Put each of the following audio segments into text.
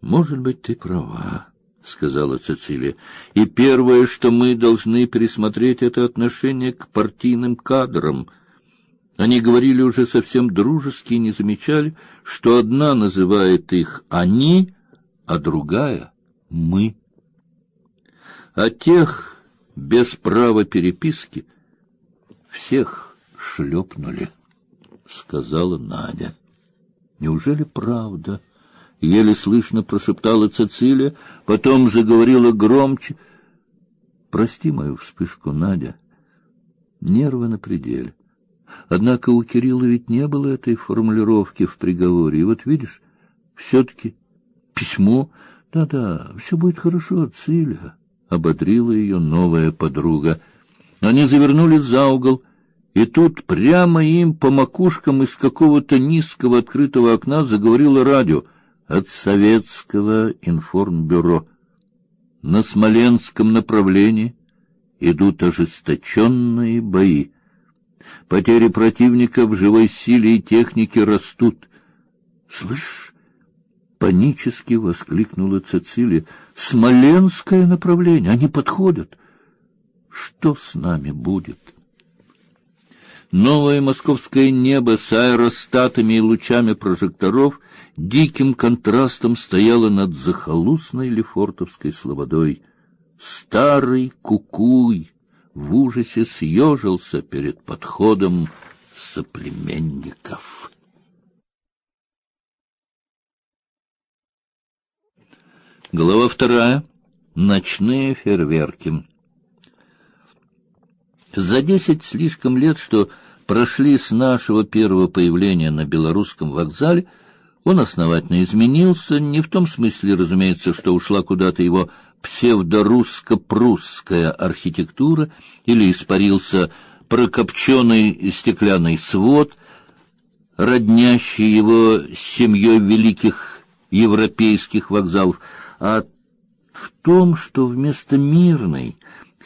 Может быть, ты права, сказала Цицилия. И первое, что мы должны пересмотреть, это отношение к партийным кадрам. Они говорили уже совсем дружески и не замечали, что одна называет их они, а другая мы. А тех без права переписки всех шлепнули, сказала Надя. Неужели правда? Еле слышно прошептала Цицилия, потом заговорила громче. Прости мою вспышку, Надя. Нервы на пределе. Однако у Кирилла ведь не было этой формулировки в приговоре. И вот видишь, все-таки письмо... Да-да, все будет хорошо, Циля, — ободрила ее новая подруга. Они завернули за угол, и тут прямо им по макушкам из какого-то низкого открытого окна заговорило радио — от советского информбюро. На Смоленском направлении идут ожесточенные бои. Потери противника в живой силе и технике растут. Слышь, панически воскликнула Цицилия. Смоленское направление, они подходят. Что с нами будет? Новое московское небо с аэростатами и лучами прожекторов диким контрастом стояло над захолустной Лефортовской слободой. Старый кукуй в ужасе съежился перед подходом соплеменников. Глава вторая. Ночные фейерверки. За десять слишком лет, что прошли с нашего первого появления на белорусском вокзале, он основательно изменился, не в том смысле, разумеется, что ушла куда-то его псевдорусско-прусская архитектура или испарился прокопченный стеклянный свод, роднящий его с семьей великих европейских вокзалов, а в том, что вместо мирной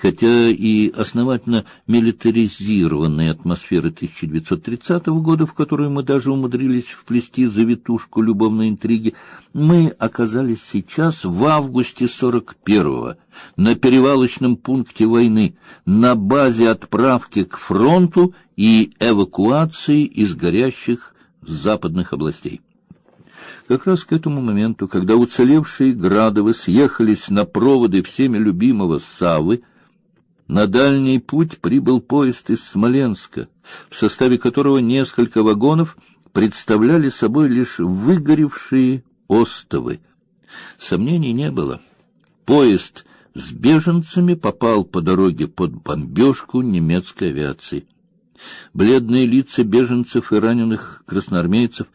хотя и основательно милитаризированной атмосферы 1930 года, в которую мы даже умудрились вплести завитушку любовной интриги, мы оказались сейчас в августе 41-го на перевалочном пункте войны, на базе отправки к фронту и эвакуации из горящих западных областей. Как раз к этому моменту, когда уцелевшие Градовы съехались на проводы всеми любимого Савы, на дальний путь прибыл поезд из Смоленска, в составе которого несколько вагонов представляли собой лишь выгоревшие остовы. Сомнений не было. Поезд с беженцами попал по дороге под бомбежку немецкой авиации. Бледные лица беженцев и раненых красноармейцев,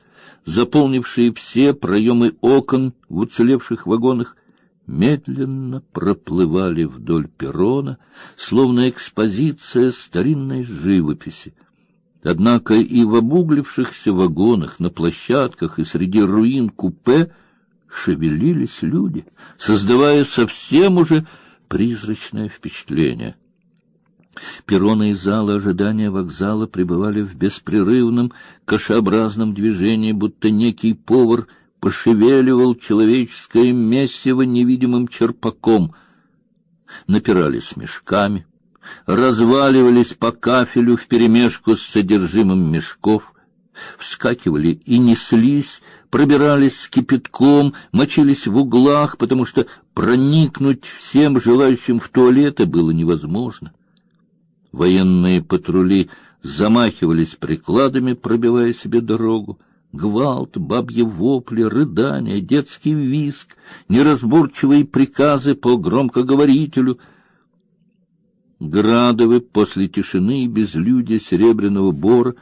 заполнившие все проемы окон в уцелевших вагонах, медленно проплывали вдоль перрона, словно экспозиция старинной живописи. Однако и в обуглившихся вагонах, на площадках и среди руин купе шевелились люди, создавая совсем уже призрачное впечатление. Перроны и залы ожидания вокзала пребывали в беспрерывном кашеобразном движении, будто некий повар — пошевеливал человеческое месиво невидимым черпаком. Напирали с мешками, разваливались по кафелю вперемешку с содержимым мешков, вскакивали и неслись, пробирались с кипятком, мочились в углах, потому что проникнуть всем желающим в туалеты было невозможно. Военные патрули замахивались прикладами, пробивая себе дорогу. Гвалт, бабьи вопли, рыдания, детский визг, неразборчивые приказы по громкоговорителю. Градовы после тишины и безлюдия Серебряного Бора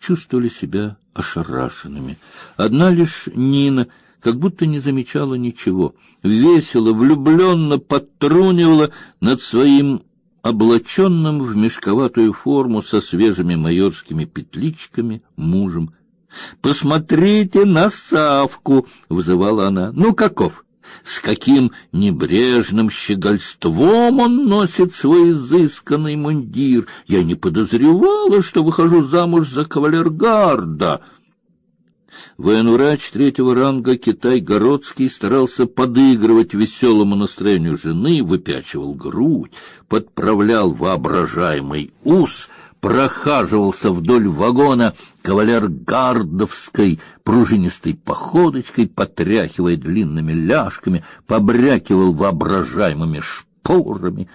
чувствовали себя ошарашенными. Одна лишь Нина как будто не замечала ничего, весело, влюбленно подтрунивала над своим облаченным в мешковатую форму со свежими майорскими петличками мужем. Посмотрите на Савку, вызывала она. Ну каков? С каким небрежным щегольством он носит свой изысканный мундир. Я не подозревала, что выхожу замуж за кавалергарда. Военврач третьего ранга Китай-Городский старался подыгрывать веселому настроению жены, выпячивал грудь, подправлял воображаемый ус, прохаживался вдоль вагона кавалергардовской пружинистой походочкой, потряхивая длинными ляжками, побрякивал воображаемыми шпорами.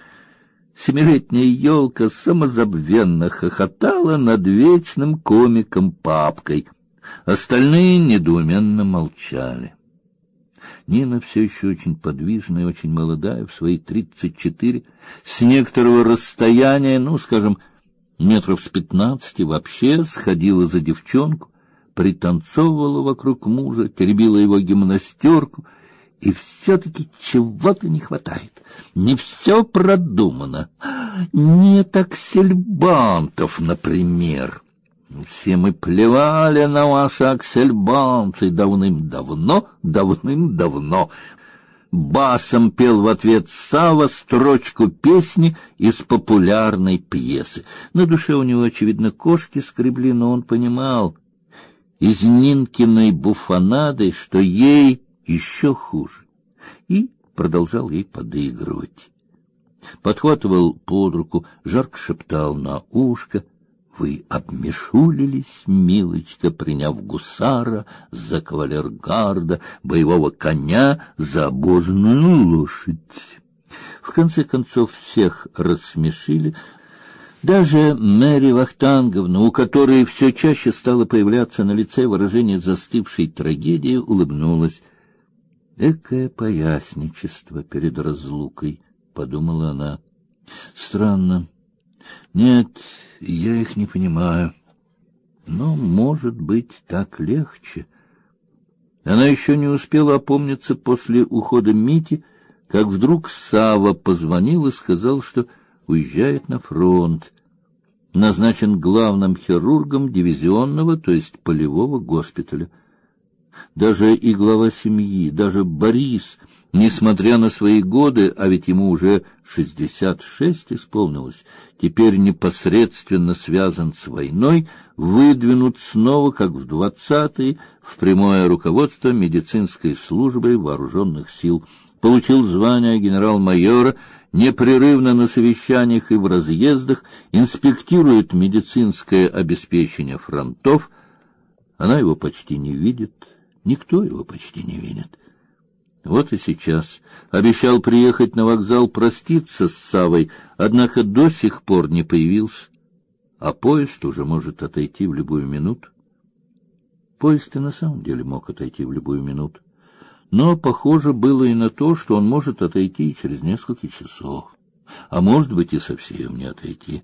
Семилетняя елка самозабвенно хохотала над вечным комиком папкой — Остальные недоуменно молчали. Нина все еще очень подвижная, очень молодая, в свои тридцать четыре, с некоторого расстояния, ну, скажем, метров с пятнадцати, вообще сходила за девчонку, пританцовывала вокруг мужа, теребила его гимнастерку, и все-таки чего-то не хватает. Не все продумано. Не таксельбантов, например. Все мы плевали на ваши аксельбанты давным-давно, давным-давно. Басом пел в ответ Сава строчку песни из популярной пьесы. На душе у него, очевидно, кошки скребли, но он понимал из Нинкиной буфонады, что ей еще хуже, и продолжал ей подыгрывать. Подхватывал под руку, жарко шептал на ушко — вы обмешулились, милочка, приняв гусара за кавалергарда, боевого коня за обозную лошадь. В конце концов всех рассмешили, даже Мэри Вахтанговна, у которой все чаще стало появляться на лице выражение застывшей трагедии, улыбнулась. Экое поясничество перед разлукой, подумала она. Странно. Нет, я их не понимаю. Но, может быть, так легче. Она еще не успела опомниться после ухода Мити, как вдруг Сава позвонил и сказал, что уезжает на фронт, назначен главным хирургом дивизионного, то есть полевого госпиталя. Даже и глава семьи, даже Борис несмотря на свои годы, а ведь ему уже шестьдесят шесть исполнилось, теперь непосредственно связан с войной, выдвинут снова, как в двадцатые, в прямое руководство медицинской службы вооруженных сил, получил звание генерал-майора, непрерывно на совещаниях и в разъездах инспектирует медицинское обеспечение фронтов. Она его почти не видит, никто его почти не видит. Вот и сейчас. Обещал приехать на вокзал проститься с Савой, однако до сих пор не появился. А поезд уже может отойти в любую минуту. Поезд и на самом деле мог отойти в любую минуту. Но похоже было и на то, что он может отойти через несколько часов, а может быть и совсем не отойти.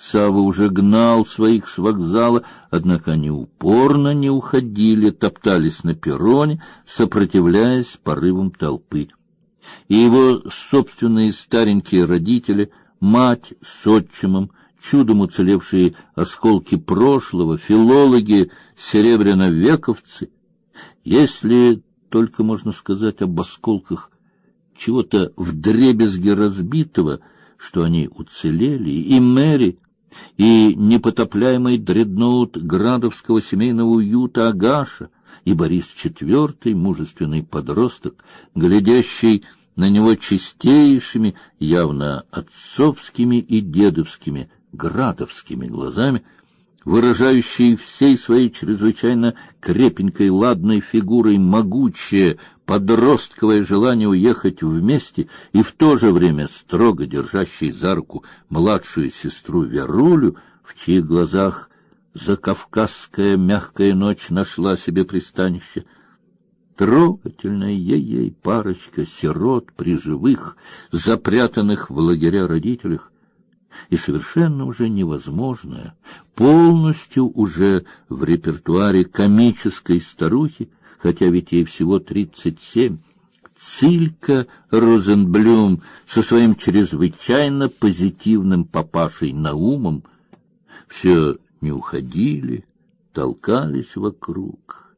Сава уже гнал своих с вокзала, однако они упорно не уходили, топтались на перроне, сопротивляясь порывам толпы. И его собственные старенькие родители, мать с отчимом, чудом уцелевшие осколки прошлого, филологи, серебряновековцы, если только можно сказать об осколках чего-то вдребезги разбитого, что они уцелели, и Мэри, и непотопляемый дредноут градовского семейного уюта Агаша, и Борис IV, мужественный подросток, глядящий на него чистейшими, явно отцовскими и дедовскими, градовскими глазами, выражающий всей своей чрезвычайно крепенькой ладной фигурой могучее подростковое желание уехать вместе и в то же время строго держащий за руку младшую сестру Верулю, в чьих глазах закавказская мягкая ночь нашла себе пристанище. Трогательная ей-ей парочка сирот при живых, запрятанных в лагеря родителях, и совершенно уже невозможное, полностью уже в репертуаре комической старухи, хотя ведь ей всего тридцать семь, Цилька Розенблюм со своим чрезвычайно позитивным папашей Наумом все не уходили, толкались вокруг.